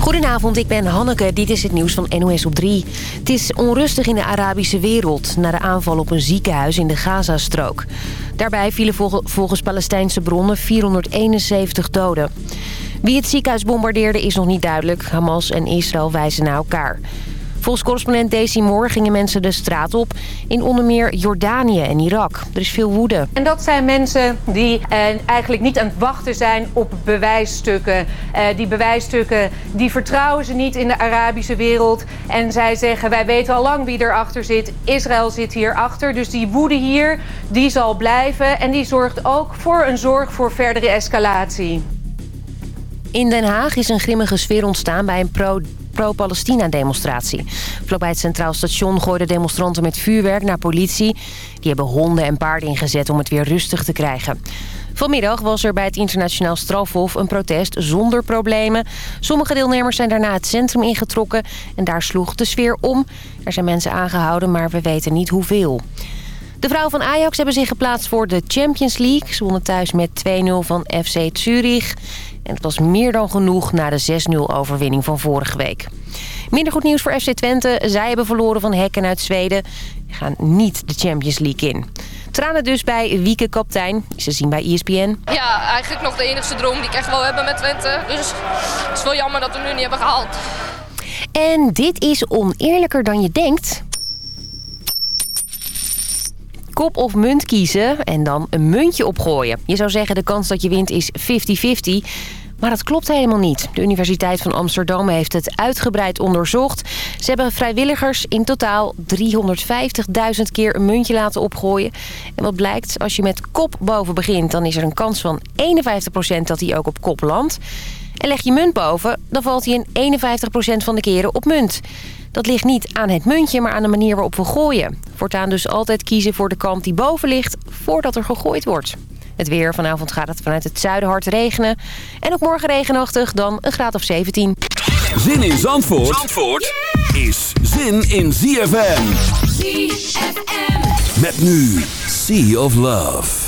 Goedenavond, ik ben Hanneke. Dit is het nieuws van NOS op 3. Het is onrustig in de Arabische wereld... na de aanval op een ziekenhuis in de Gazastrook. Daarbij vielen volgens Palestijnse bronnen 471 doden. Wie het ziekenhuis bombardeerde is nog niet duidelijk. Hamas en Israël wijzen naar elkaar. Volgens correspondent Daisy Moore gingen mensen de straat op in onder meer Jordanië en Irak. Er is veel woede. En dat zijn mensen die eh, eigenlijk niet aan het wachten zijn op bewijsstukken. Eh, die bewijsstukken die vertrouwen ze niet in de Arabische wereld. En zij zeggen wij weten al lang wie erachter zit. Israël zit hierachter. Dus die woede hier die zal blijven. En die zorgt ook voor een zorg voor verdere escalatie. In Den Haag is een grimmige sfeer ontstaan bij een pro pro-Palestina-demonstratie. Vlakbij het Centraal Station gooiden demonstranten met vuurwerk naar politie. Die hebben honden en paarden ingezet om het weer rustig te krijgen. Vanmiddag was er bij het internationaal strafhof een protest zonder problemen. Sommige deelnemers zijn daarna het centrum ingetrokken en daar sloeg de sfeer om. Er zijn mensen aangehouden, maar we weten niet hoeveel. De vrouwen van Ajax hebben zich geplaatst voor de Champions League. Ze wonnen thuis met 2-0 van FC Zurich. En het was meer dan genoeg na de 6-0 overwinning van vorige week. Minder goed nieuws voor FC Twente. Zij hebben verloren van Hekken uit Zweden. Die gaan niet de Champions League in. Tranen dus bij Wieke Kaptein. Ze zien bij ESPN. Ja, eigenlijk nog de enigste droom die ik echt wel heb met Twente. Dus het is wel jammer dat we hem nu niet hebben gehaald. En dit is oneerlijker dan je denkt kop of munt kiezen en dan een muntje opgooien. Je zou zeggen de kans dat je wint is 50-50... Maar dat klopt helemaal niet. De Universiteit van Amsterdam heeft het uitgebreid onderzocht. Ze hebben vrijwilligers in totaal 350.000 keer een muntje laten opgooien. En wat blijkt, als je met kop boven begint... dan is er een kans van 51% dat hij ook op kop landt. En leg je munt boven, dan valt hij in 51% van de keren op munt. Dat ligt niet aan het muntje, maar aan de manier waarop we gooien. Voortaan dus altijd kiezen voor de kant die boven ligt voordat er gegooid wordt. Het weer. Vanavond gaat het vanuit het zuiden hard regenen. En ook morgen regenachtig, dan een graad of 17. Zin in Zandvoort, Zandvoort is zin in ZFM. ZFM. Met nu Sea of Love.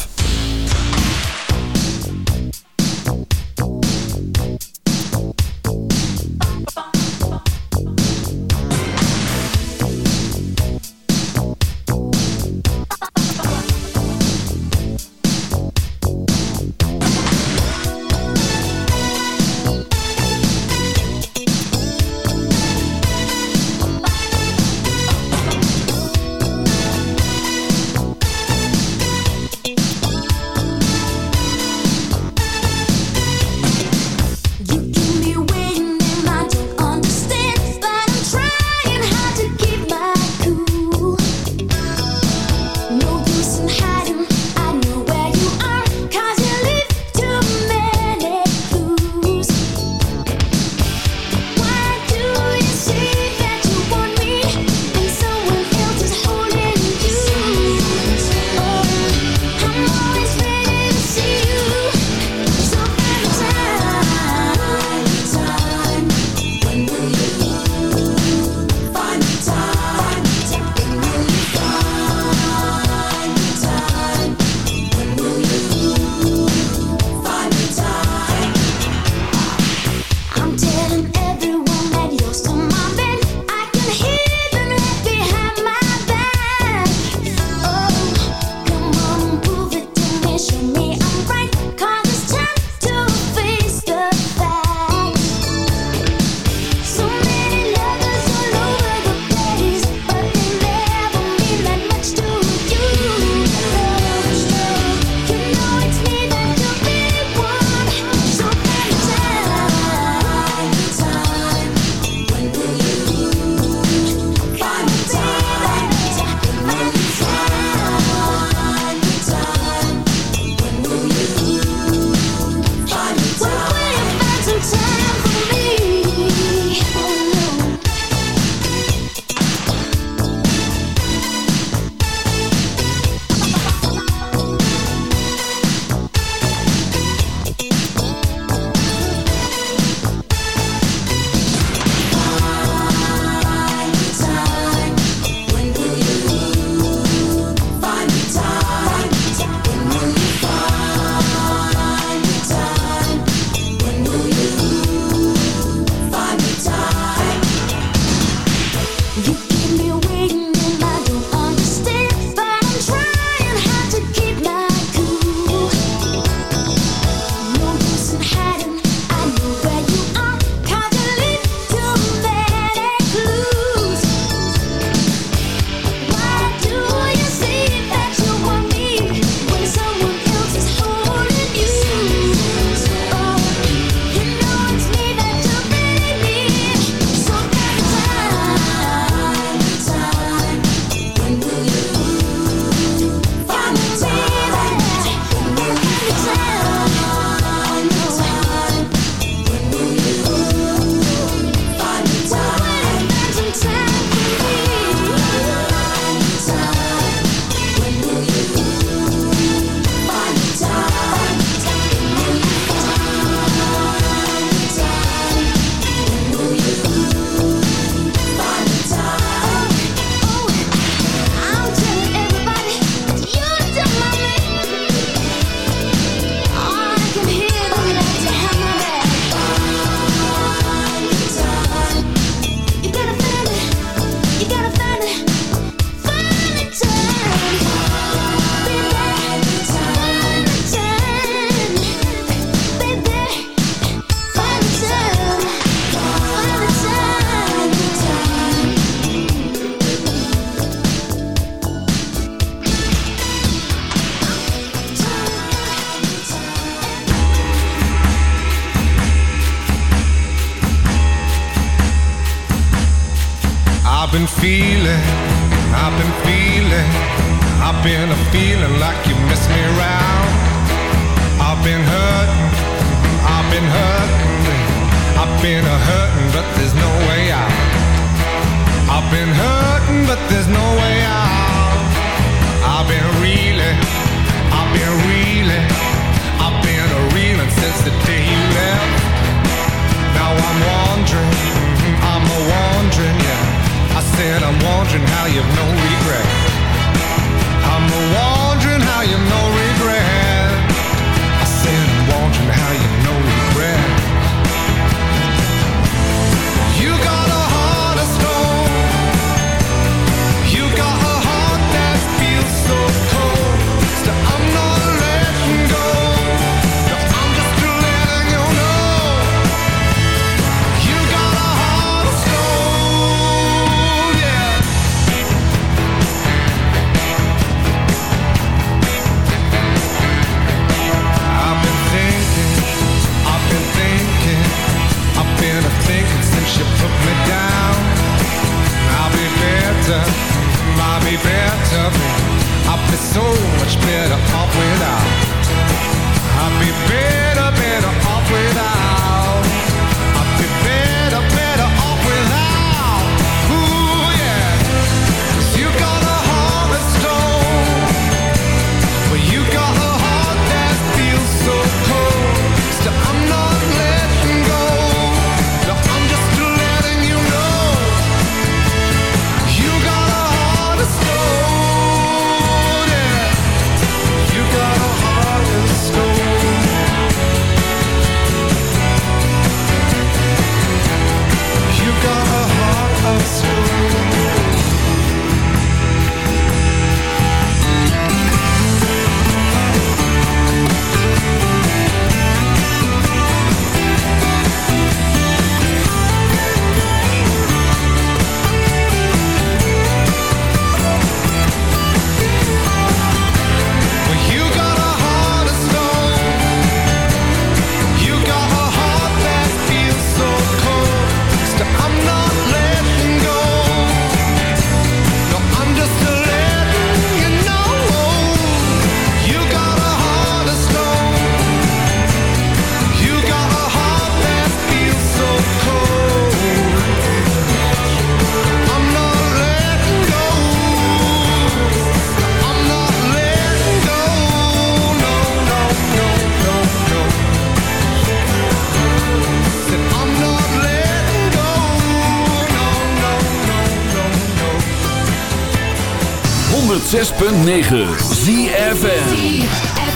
106.9 ZFN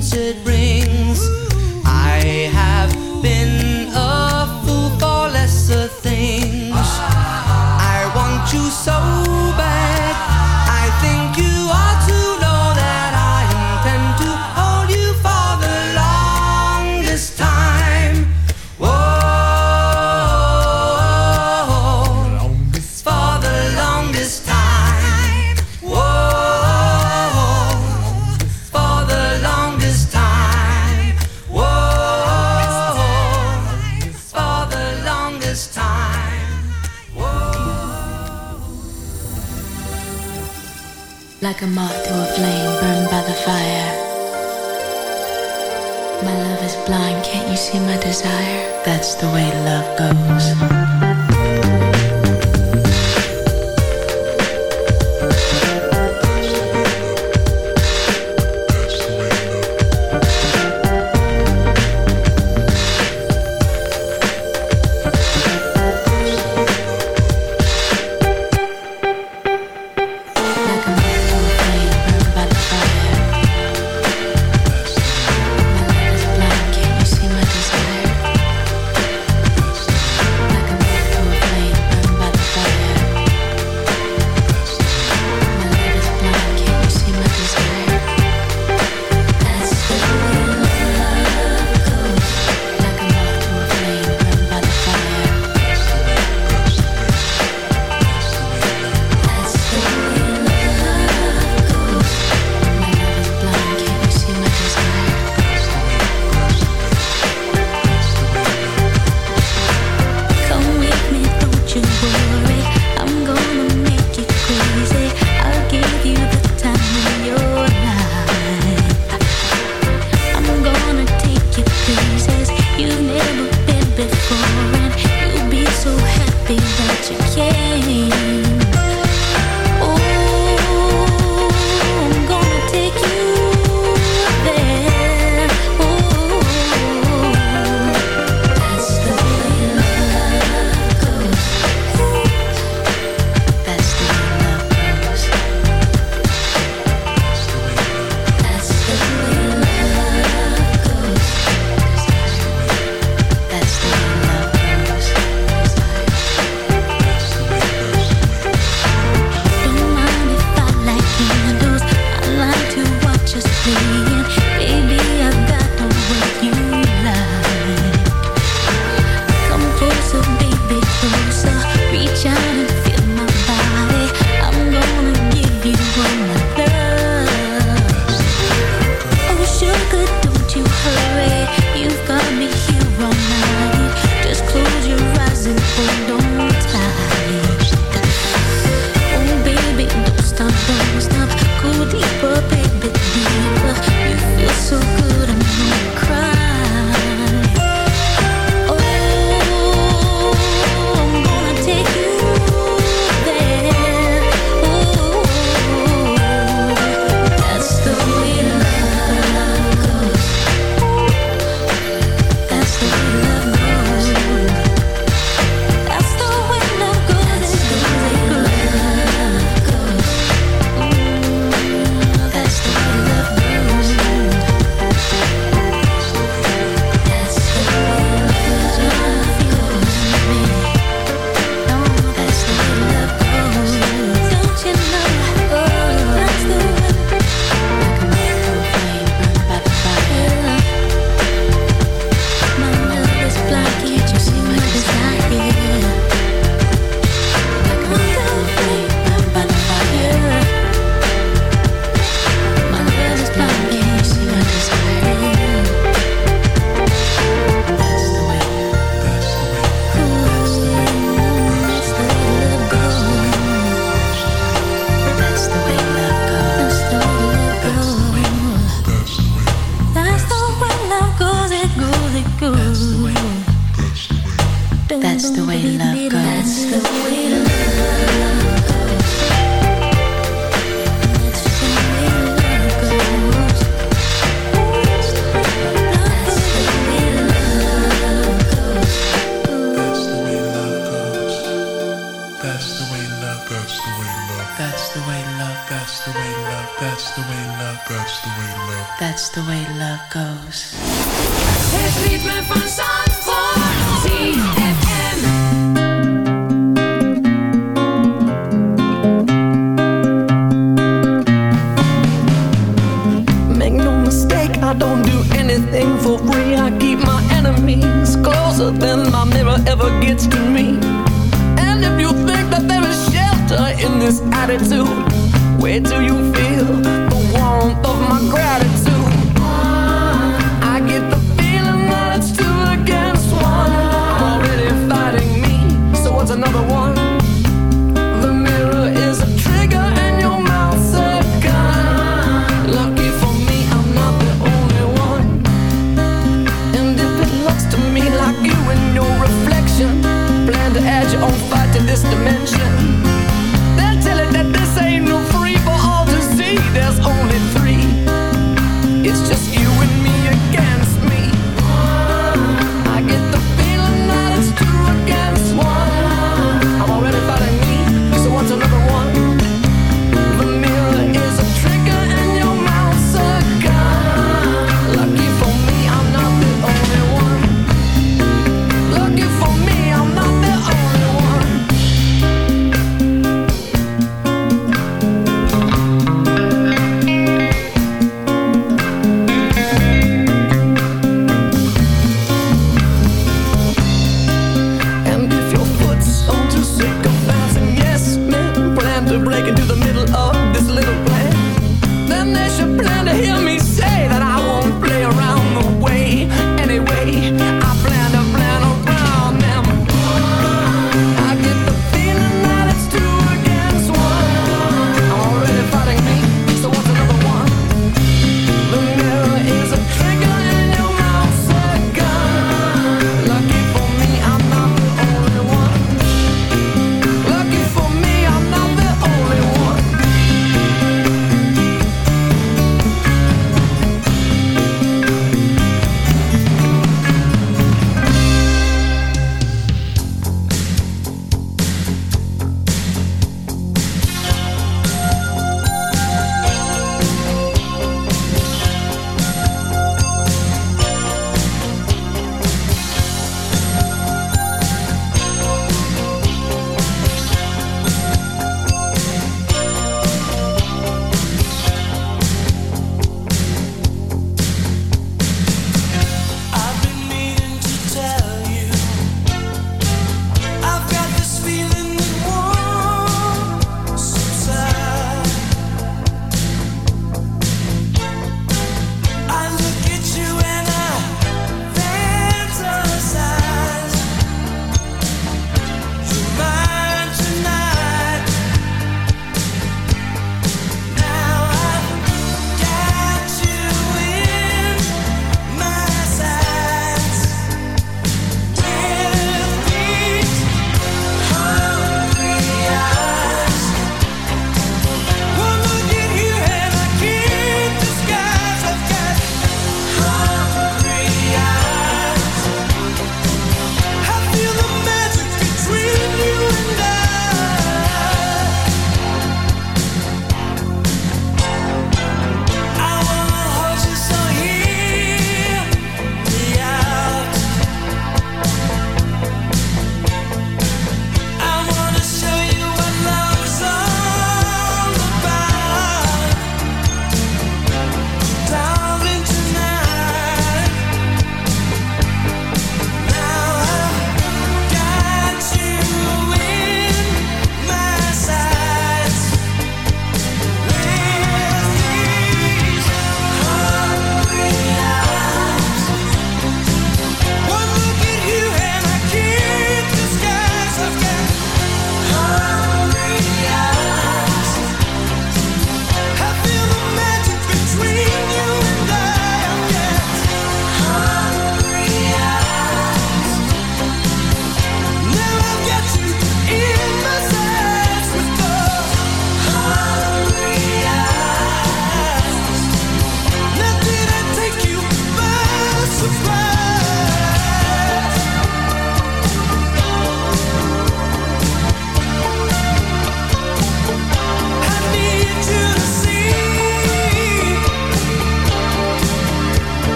said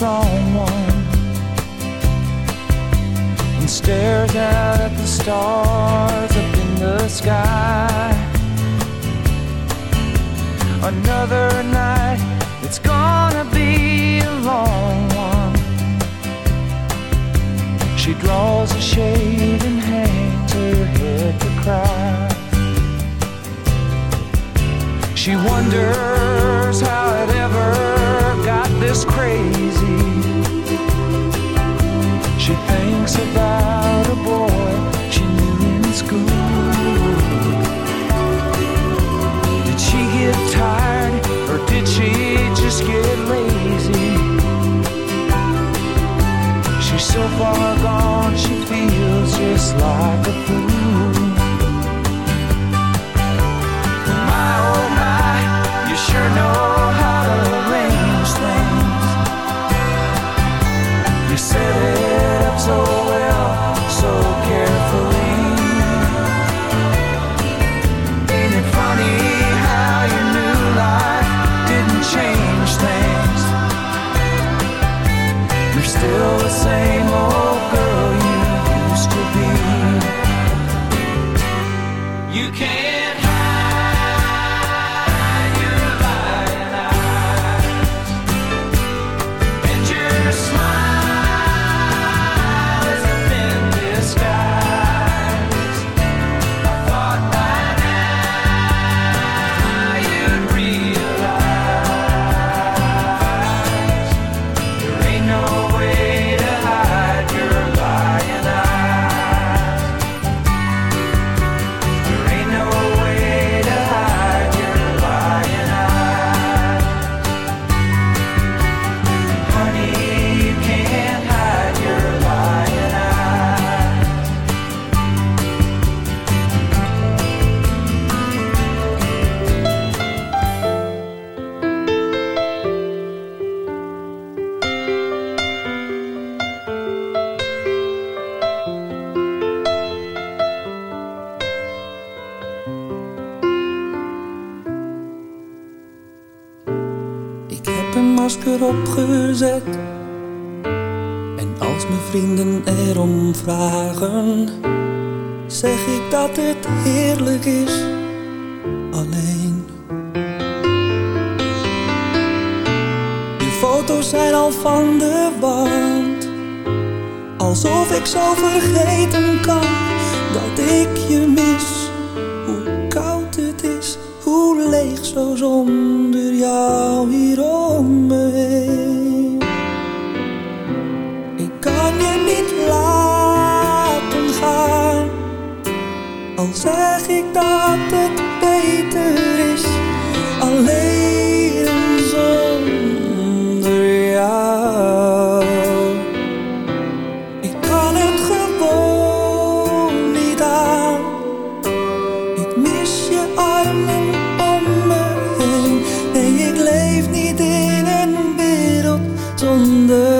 strong one and stares out at the stars up in the sky. Another night, it's gonna be a long one. She draws a shade and hangs her head to cry. She wonders how it ever got this crazy. about a boy she knew in school. Did she get tired or did she just get lazy? She's so far gone, she feels just like a fool. My oh my, you sure know. Zonder